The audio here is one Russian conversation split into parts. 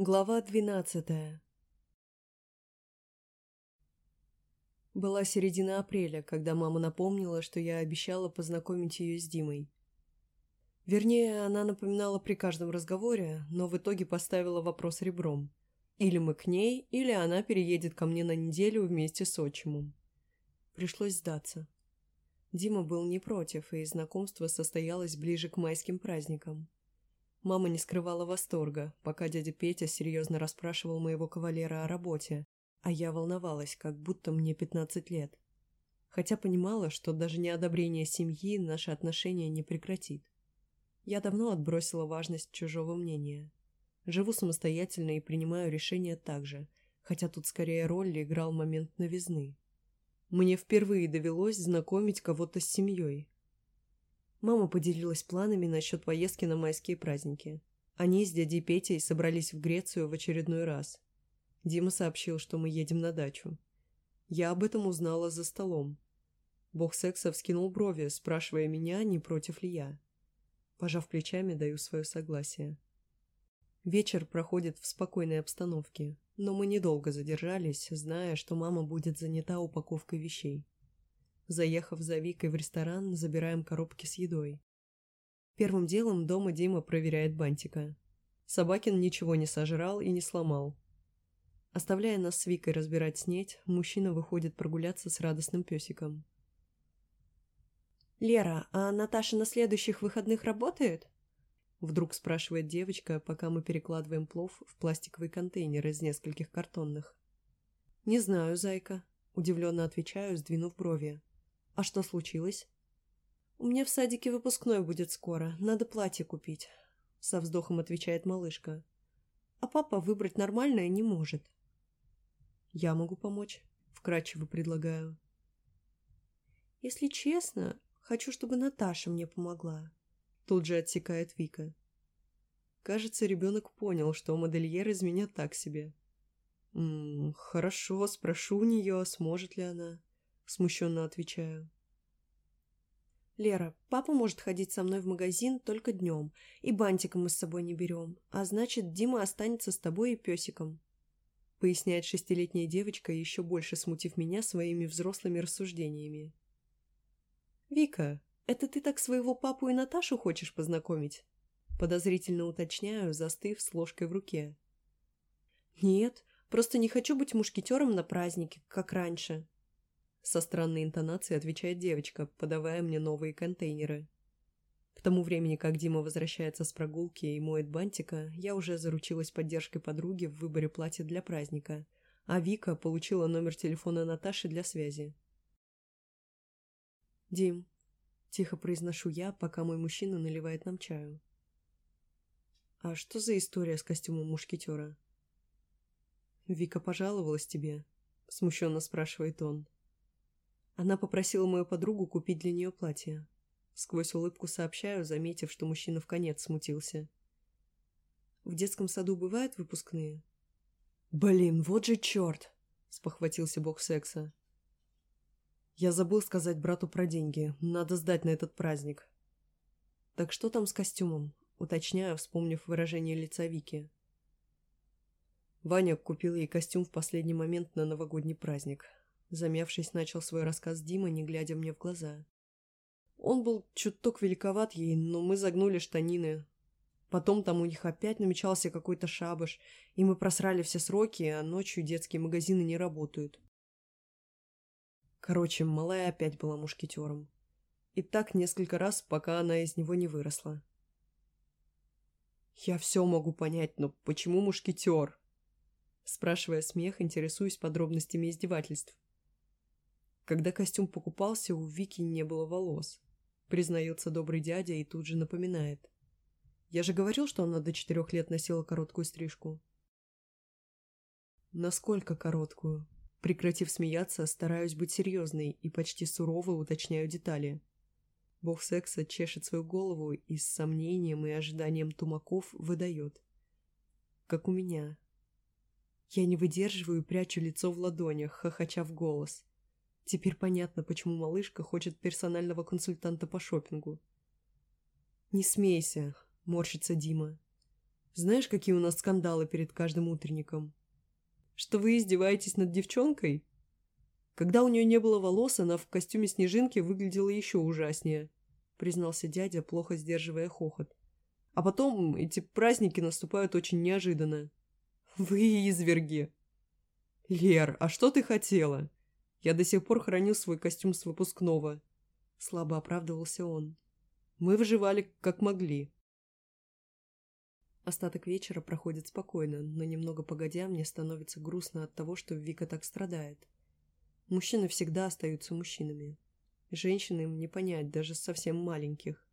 Глава двенадцатая Была середина апреля, когда мама напомнила, что я обещала познакомить ее с Димой. Вернее, она напоминала при каждом разговоре, но в итоге поставила вопрос ребром. Или мы к ней, или она переедет ко мне на неделю вместе с отчимом. Пришлось сдаться. Дима был не против, и знакомство состоялось ближе к майским праздникам. Мама не скрывала восторга, пока дядя Петя серьезно расспрашивал моего кавалера о работе, а я волновалась, как будто мне 15 лет. Хотя понимала, что даже неодобрение семьи наши отношения не прекратит. Я давно отбросила важность чужого мнения. Живу самостоятельно и принимаю решения так же, хотя тут скорее роль играл момент новизны. Мне впервые довелось знакомить кого-то с семьей, Мама поделилась планами насчет поездки на майские праздники. Они с дядей Петей собрались в Грецию в очередной раз. Дима сообщил, что мы едем на дачу. Я об этом узнала за столом. Бог секса вскинул брови, спрашивая меня, не против ли я. Пожав плечами, даю свое согласие. Вечер проходит в спокойной обстановке, но мы недолго задержались, зная, что мама будет занята упаковкой вещей. Заехав за Викой в ресторан, забираем коробки с едой. Первым делом дома Дима проверяет бантика. Собакин ничего не сожрал и не сломал. Оставляя нас с Викой разбирать снеть, мужчина выходит прогуляться с радостным песиком. «Лера, а Наташа на следующих выходных работает?» Вдруг спрашивает девочка, пока мы перекладываем плов в пластиковый контейнер из нескольких картонных. «Не знаю, зайка», — удивленно отвечаю, сдвинув брови. «А что случилось?» «У меня в садике выпускной будет скоро. Надо платье купить», — со вздохом отвечает малышка. «А папа выбрать нормальное не может». «Я могу помочь», — вкратчиво предлагаю. «Если честно, хочу, чтобы Наташа мне помогла», — тут же отсекает Вика. Кажется, ребенок понял, что модельер из меня так себе. «М -м, «Хорошо, спрошу у нее, сможет ли она». Смущенно отвечаю. «Лера, папа может ходить со мной в магазин только днем, и бантика мы с собой не берем, а значит, Дима останется с тобой и песиком», поясняет шестилетняя девочка, еще больше смутив меня своими взрослыми рассуждениями. «Вика, это ты так своего папу и Наташу хочешь познакомить?» Подозрительно уточняю, застыв с ложкой в руке. «Нет, просто не хочу быть мушкетером на празднике, как раньше», со странной интонацией отвечает девочка, подавая мне новые контейнеры. К тому времени, как Дима возвращается с прогулки и моет бантика, я уже заручилась поддержкой подруги в выборе платья для праздника, а Вика получила номер телефона Наташи для связи. «Дим», — тихо произношу я, пока мой мужчина наливает нам чаю. «А что за история с костюмом мушкетера?» «Вика пожаловалась тебе?» — смущенно спрашивает он. Она попросила мою подругу купить для нее платье. Сквозь улыбку сообщаю, заметив, что мужчина в конец смутился. В детском саду бывают выпускные? Блин, вот же черт! Спохватился бог секса. Я забыл сказать брату про деньги. Надо сдать на этот праздник. Так что там с костюмом? Уточняю, вспомнив выражение лица Вики. Ваня купил ей костюм в последний момент на новогодний праздник. Замявшись, начал свой рассказ Дима, не глядя мне в глаза. Он был чуток великоват ей, но мы загнули штанины. Потом там у них опять намечался какой-то шабаш, и мы просрали все сроки, а ночью детские магазины не работают. Короче, малая опять была мушкетером. И так несколько раз, пока она из него не выросла. «Я все могу понять, но почему мушкетер?» Спрашивая смех, интересуюсь подробностями издевательств. Когда костюм покупался, у Вики не было волос. Признается добрый дядя и тут же напоминает. Я же говорил, что она до четырех лет носила короткую стрижку. Насколько короткую? Прекратив смеяться, стараюсь быть серьезной и почти сурово уточняю детали. Бог секса чешет свою голову и с сомнением и ожиданием тумаков выдает. Как у меня. Я не выдерживаю и прячу лицо в ладонях, хохоча в голос. Теперь понятно, почему малышка хочет персонального консультанта по шопингу. «Не смейся», — морщится Дима. Знаешь, какие у нас скандалы перед каждым утренником? Что вы издеваетесь над девчонкой? Когда у нее не было волос, она в костюме снежинки выглядела еще ужаснее, признался дядя, плохо сдерживая хохот. А потом эти праздники наступают очень неожиданно. Вы изверги. Лер, а что ты хотела? Я до сих пор храню свой костюм с выпускного. Слабо оправдывался он. Мы выживали как могли. Остаток вечера проходит спокойно, но немного погодя мне становится грустно от того, что Вика так страдает. Мужчины всегда остаются мужчинами. Женщины им не понять, даже совсем маленьких.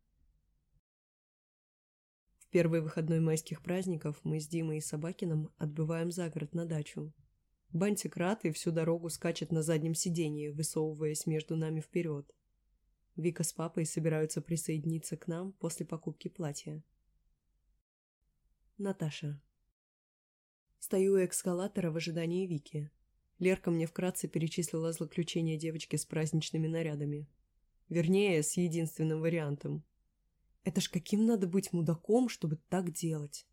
В первый выходной майских праздников мы с Димой и Собакиным отбываем за город на дачу. Бантик рад и всю дорогу скачет на заднем сиденье, высовываясь между нами вперед. Вика с папой собираются присоединиться к нам после покупки платья. Наташа. Стою у эскалатора в ожидании Вики. Лерка мне вкратце перечислила злоключения девочки с праздничными нарядами. Вернее, с единственным вариантом. Это ж каким надо быть мудаком, чтобы так делать?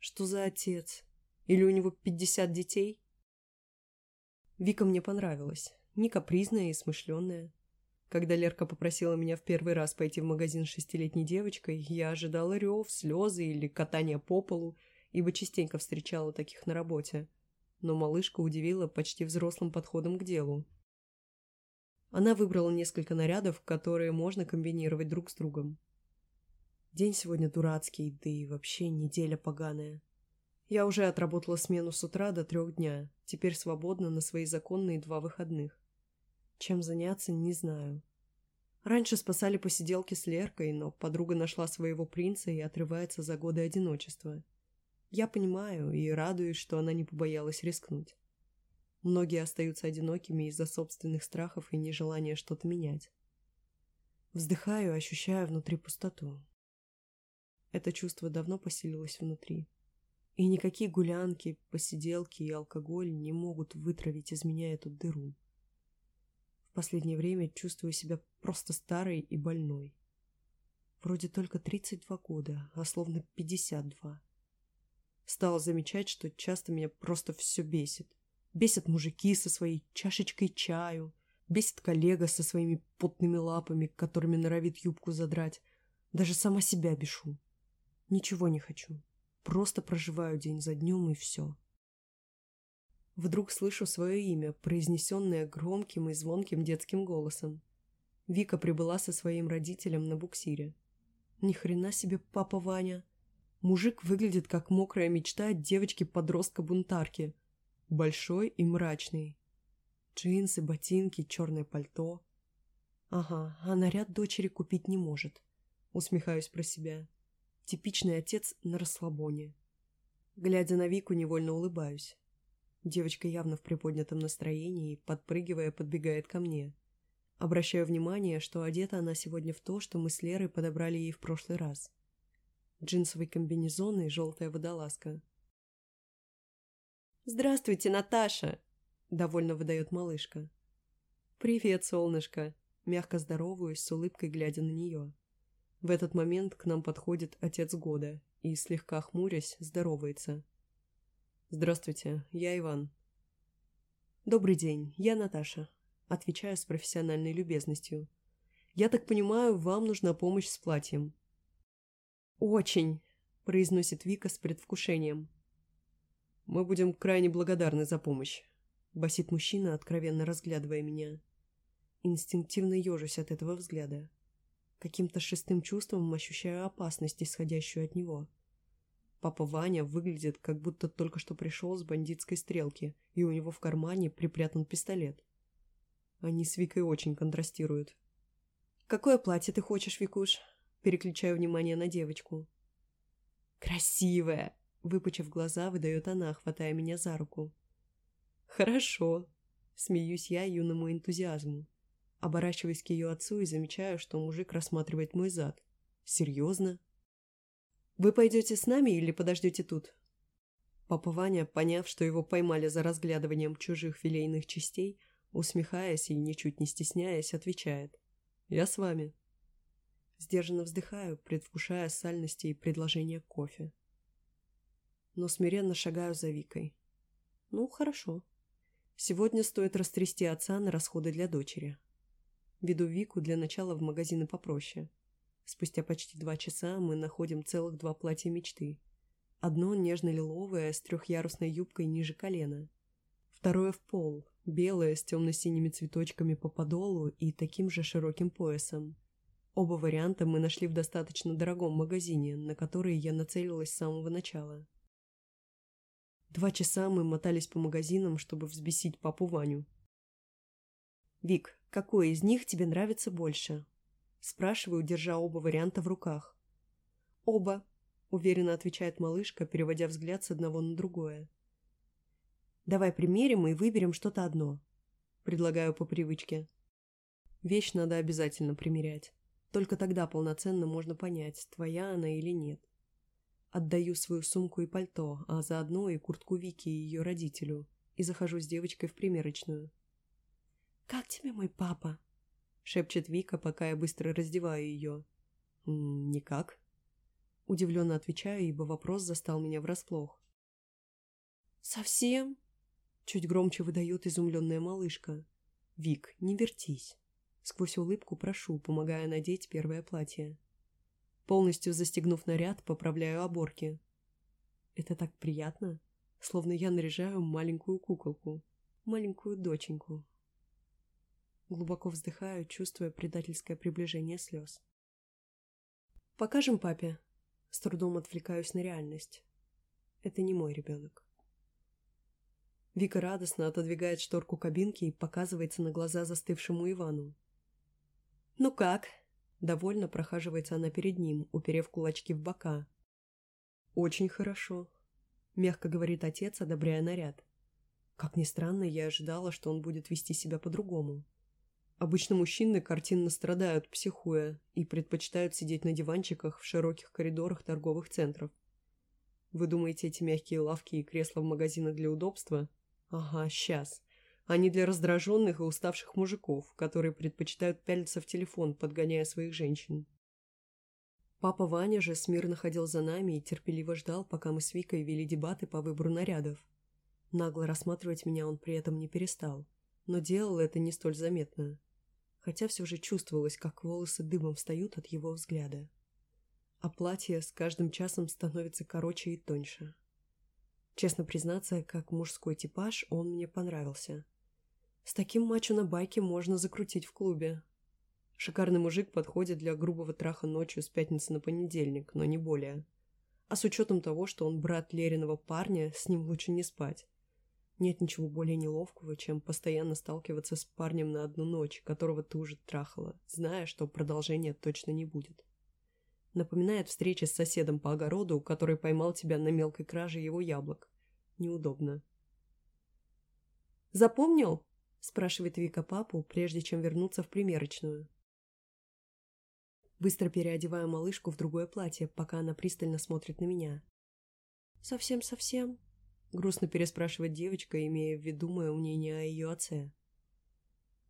Что за отец? Или у него пятьдесят детей? Вика мне понравилась. Не капризная и смышленная. Когда Лерка попросила меня в первый раз пойти в магазин с шестилетней девочкой, я ожидала рев, слезы или катания по полу, ибо частенько встречала таких на работе. Но малышка удивила почти взрослым подходом к делу. Она выбрала несколько нарядов, которые можно комбинировать друг с другом. День сегодня дурацкий, да и вообще неделя поганая. Я уже отработала смену с утра до трех дня, теперь свободна на свои законные два выходных. Чем заняться, не знаю. Раньше спасали посиделки с Леркой, но подруга нашла своего принца и отрывается за годы одиночества. Я понимаю и радуюсь, что она не побоялась рискнуть. Многие остаются одинокими из-за собственных страхов и нежелания что-то менять. Вздыхаю, ощущая внутри пустоту. Это чувство давно поселилось внутри. И никакие гулянки, посиделки и алкоголь не могут вытравить из меня эту дыру. В последнее время чувствую себя просто старой и больной. Вроде только 32 года, а словно 52. Стала замечать, что часто меня просто все бесит. Бесят мужики со своей чашечкой чаю, бесит коллега со своими потными лапами, которыми норовит юбку задрать. Даже сама себя бешу. Ничего не хочу. Просто проживаю день за днем и все. Вдруг слышу свое имя, произнесенное громким и звонким детским голосом. Вика прибыла со своим родителем на буксире. Ни хрена себе папа Ваня. Мужик выглядит как мокрая мечта девочки-подростка-бунтарки. Большой и мрачный. Джинсы, ботинки, черное пальто. Ага, а наряд дочери купить не может. Усмехаюсь про себя. Типичный отец на расслабоне. Глядя на Вику, невольно улыбаюсь. Девочка явно в приподнятом настроении, подпрыгивая, подбегает ко мне. Обращаю внимание, что одета она сегодня в то, что мы с Лерой подобрали ей в прошлый раз. Джинсовый комбинезон и желтая водолазка. «Здравствуйте, Наташа!» — довольно выдает малышка. «Привет, солнышко!» — мягко здороваюсь, с улыбкой глядя на нее. В этот момент к нам подходит отец года и, слегка хмурясь, здоровается. «Здравствуйте, я Иван». «Добрый день, я Наташа», — отвечаю с профессиональной любезностью. «Я так понимаю, вам нужна помощь с платьем». «Очень», — произносит Вика с предвкушением. «Мы будем крайне благодарны за помощь», — басит мужчина, откровенно разглядывая меня. Инстинктивно ежусь от этого взгляда. Каким-то шестым чувством ощущаю опасность, исходящую от него. — Папа Ваня выглядит, как будто только что пришел с бандитской стрелки, и у него в кармане припрятан пистолет. Они с Викой очень контрастируют. «Какое платье ты хочешь, Викуш?» Переключаю внимание на девочку. «Красивое!» Выпучив глаза, выдает она, хватая меня за руку. «Хорошо!» Смеюсь я юному энтузиазму. Оборачиваюсь к ее отцу и замечаю, что мужик рассматривает мой зад. «Серьезно?» «Вы пойдете с нами или подождете тут?» Папа Ваня, поняв, что его поймали за разглядыванием чужих филейных частей, усмехаясь и ничуть не стесняясь, отвечает. «Я с вами». Сдержанно вздыхаю, предвкушая сальности и предложение кофе. но смиренно шагаю за Викой. Ну, хорошо. Сегодня стоит растрясти отца на расходы для дочери. Веду Вику для начала в магазины попроще. Спустя почти два часа мы находим целых два платья мечты. Одно нежно-лиловое с трехъярусной юбкой ниже колена. Второе в пол, белое с темно-синими цветочками по подолу и таким же широким поясом. Оба варианта мы нашли в достаточно дорогом магазине, на который я нацелилась с самого начала. Два часа мы мотались по магазинам, чтобы взбесить папу Ваню. «Вик, какой из них тебе нравится больше?» Спрашиваю, держа оба варианта в руках. «Оба», — уверенно отвечает малышка, переводя взгляд с одного на другое. «Давай примерим и выберем что-то одно», — предлагаю по привычке. Вещь надо обязательно примерять. Только тогда полноценно можно понять, твоя она или нет. Отдаю свою сумку и пальто, а заодно и куртку Вики и ее родителю, и захожу с девочкой в примерочную. «Как тебе мой папа?» — шепчет Вика, пока я быстро раздеваю ее. «Никак». Удивленно отвечаю, ибо вопрос застал меня врасплох. «Совсем?» — чуть громче выдает изумленная малышка. «Вик, не вертись». Сквозь улыбку прошу, помогая надеть первое платье. Полностью застегнув наряд, поправляю оборки. Это так приятно, словно я наряжаю маленькую куколку, маленькую доченьку. Глубоко вздыхаю, чувствуя предательское приближение слез. «Покажем папе?» С трудом отвлекаюсь на реальность. Это не мой ребенок. Вика радостно отодвигает шторку кабинки и показывается на глаза застывшему Ивану. «Ну как?» Довольно прохаживается она перед ним, уперев кулачки в бока. «Очень хорошо», — мягко говорит отец, одобряя наряд. Как ни странно, я ожидала, что он будет вести себя по-другому. Обычно мужчины картинно страдают, психуя, и предпочитают сидеть на диванчиках в широких коридорах торговых центров. Вы думаете, эти мягкие лавки и кресла в магазинах для удобства? Ага, сейчас не для раздраженных и уставших мужиков, которые предпочитают пялиться в телефон, подгоняя своих женщин. Папа Ваня же смирно ходил за нами и терпеливо ждал, пока мы с Викой вели дебаты по выбору нарядов. Нагло рассматривать меня он при этом не перестал, но делал это не столь заметно, хотя все же чувствовалось, как волосы дымом встают от его взгляда. А платье с каждым часом становится короче и тоньше. Честно признаться, как мужской типаж он мне понравился. С таким мачо на байке можно закрутить в клубе. Шикарный мужик подходит для грубого траха ночью с пятницы на понедельник, но не более. А с учетом того, что он брат Лериного парня, с ним лучше не спать. Нет ничего более неловкого, чем постоянно сталкиваться с парнем на одну ночь, которого ты уже трахала, зная, что продолжения точно не будет. Напоминает встречи с соседом по огороду, который поймал тебя на мелкой краже его яблок. Неудобно. «Запомнил?» спрашивает Вика папу, прежде чем вернуться в примерочную. Быстро переодеваю малышку в другое платье, пока она пристально смотрит на меня. «Совсем-совсем?» — грустно переспрашивает девочка, имея в виду мое мнение о ее отце.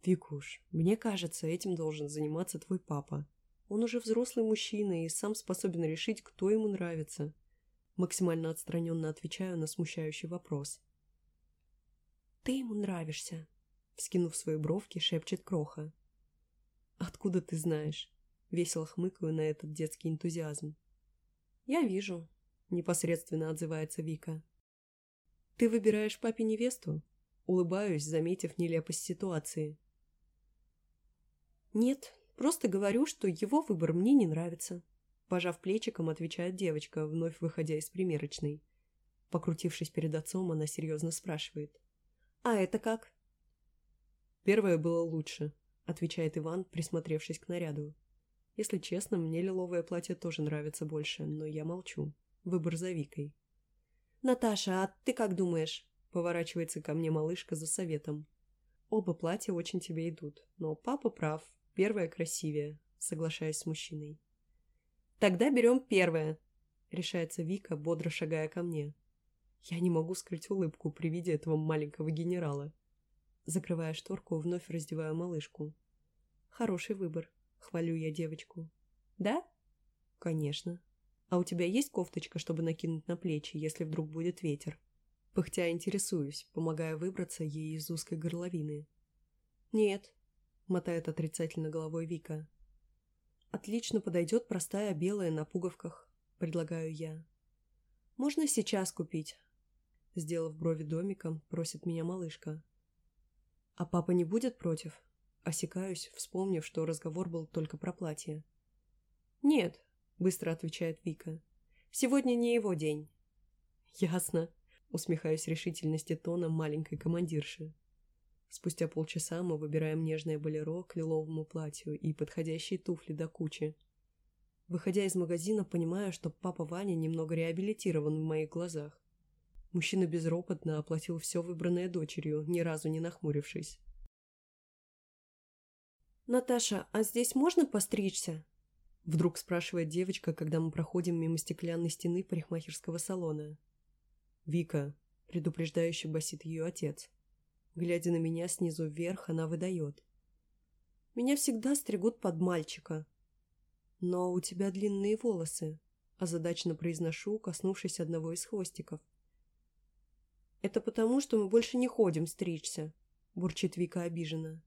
«Викуш, мне кажется, этим должен заниматься твой папа. Он уже взрослый мужчина и сам способен решить, кто ему нравится». Максимально отстраненно отвечаю на смущающий вопрос. «Ты ему нравишься», Вскинув свои бровки, шепчет Кроха. «Откуда ты знаешь?» Весело хмыкаю на этот детский энтузиазм. «Я вижу», — непосредственно отзывается Вика. «Ты выбираешь папе невесту?» Улыбаюсь, заметив нелепость ситуации. «Нет, просто говорю, что его выбор мне не нравится», пожав плечиком, отвечает девочка, вновь выходя из примерочной. Покрутившись перед отцом, она серьезно спрашивает. «А это как?» «Первое было лучше», — отвечает Иван, присмотревшись к наряду. «Если честно, мне лиловое платье тоже нравится больше, но я молчу. Выбор за Викой». «Наташа, а ты как думаешь?» — поворачивается ко мне малышка за советом. «Оба платья очень тебе идут, но папа прав, первое красивее», — соглашаясь с мужчиной. «Тогда берем первое», — решается Вика, бодро шагая ко мне. Я не могу скрыть улыбку при виде этого маленького генерала. Закрывая шторку, вновь раздеваю малышку. Хороший выбор. Хвалю я девочку. Да? Конечно. А у тебя есть кофточка, чтобы накинуть на плечи, если вдруг будет ветер? Пыхтя интересуюсь, помогая выбраться ей из узкой горловины. «Нет», — мотает отрицательно головой Вика. «Отлично подойдет простая белая на пуговках», — предлагаю я. «Можно сейчас купить?» Сделав брови домиком, просит меня малышка. «А папа не будет против?» Осекаюсь, вспомнив, что разговор был только про платье. «Нет», — быстро отвечает Вика. «Сегодня не его день». «Ясно», — усмехаюсь решительности тоном маленькой командирши. Спустя полчаса мы выбираем нежное болеро к лиловому платью и подходящие туфли до кучи. Выходя из магазина, понимаю, что папа Ваня немного реабилитирован в моих глазах. Мужчина безропотно оплатил все выбранное дочерью, ни разу не нахмурившись. «Наташа, а здесь можно постричься?» Вдруг спрашивает девочка, когда мы проходим мимо стеклянной стены парикмахерского салона. «Вика», — предупреждающе басит ее отец. Глядя на меня снизу вверх, она выдает. «Меня всегда стригут под мальчика». «Но у тебя длинные волосы», — озадаченно произношу, коснувшись одного из хвостиков. «Это потому, что мы больше не ходим стричься», — бурчит Вика обиженно.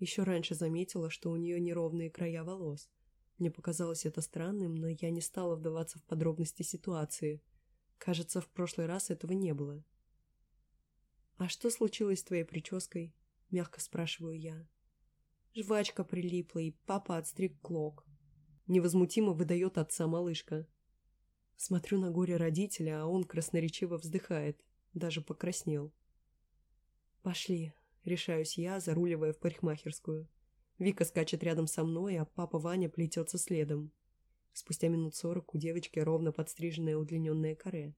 Еще раньше заметила, что у нее неровные края волос. Мне показалось это странным, но я не стала вдаваться в подробности ситуации. Кажется, в прошлый раз этого не было. «А что случилось с твоей прической?» — мягко спрашиваю я. Жвачка прилипла, и папа отстриг клок. Невозмутимо выдает отца малышка. Смотрю на горе родителя, а он красноречиво вздыхает. Даже покраснел. «Пошли», — решаюсь я, заруливая в парикмахерскую. Вика скачет рядом со мной, а папа Ваня плетется следом. Спустя минут сорок у девочки ровно подстриженное удлиненное каре.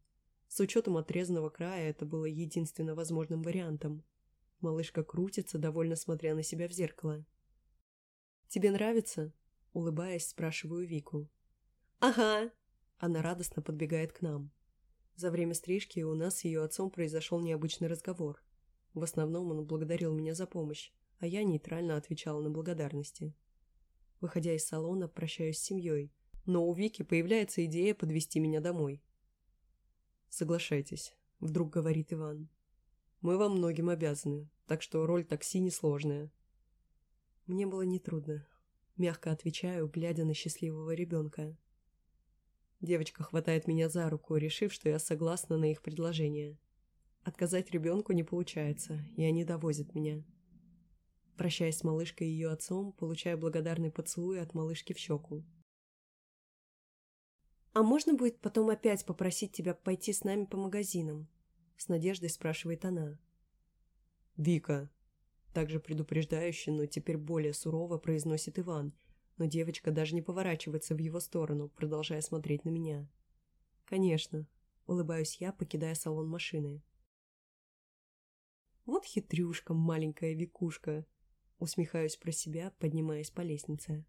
С учетом отрезанного края это было единственно возможным вариантом. Малышка крутится, довольно смотря на себя в зеркало. «Тебе нравится?» — улыбаясь, спрашиваю Вику. «Ага!» Она радостно подбегает к нам. За время стрижки у нас с ее отцом произошел необычный разговор. В основном он благодарил меня за помощь, а я нейтрально отвечала на благодарности. Выходя из салона, прощаюсь с семьей, но у Вики появляется идея подвести меня домой. «Соглашайтесь», — вдруг говорит Иван. «Мы вам многим обязаны, так что роль такси несложная». Мне было нетрудно. Мягко отвечаю, глядя на счастливого ребенка. Девочка хватает меня за руку, решив, что я согласна на их предложение. Отказать ребенку не получается, и они довозят меня. Прощаясь с малышкой и ее отцом, получаю благодарный поцелуй от малышки в щеку. «А можно будет потом опять попросить тебя пойти с нами по магазинам?» С надеждой спрашивает она. «Вика!» Также предупреждающе, но теперь более сурово произносит Иван, но девочка даже не поворачивается в его сторону, продолжая смотреть на меня. «Конечно», — улыбаюсь я, покидая салон машины. «Вот хитрюшка, маленькая Викушка», — усмехаюсь про себя, поднимаясь по лестнице.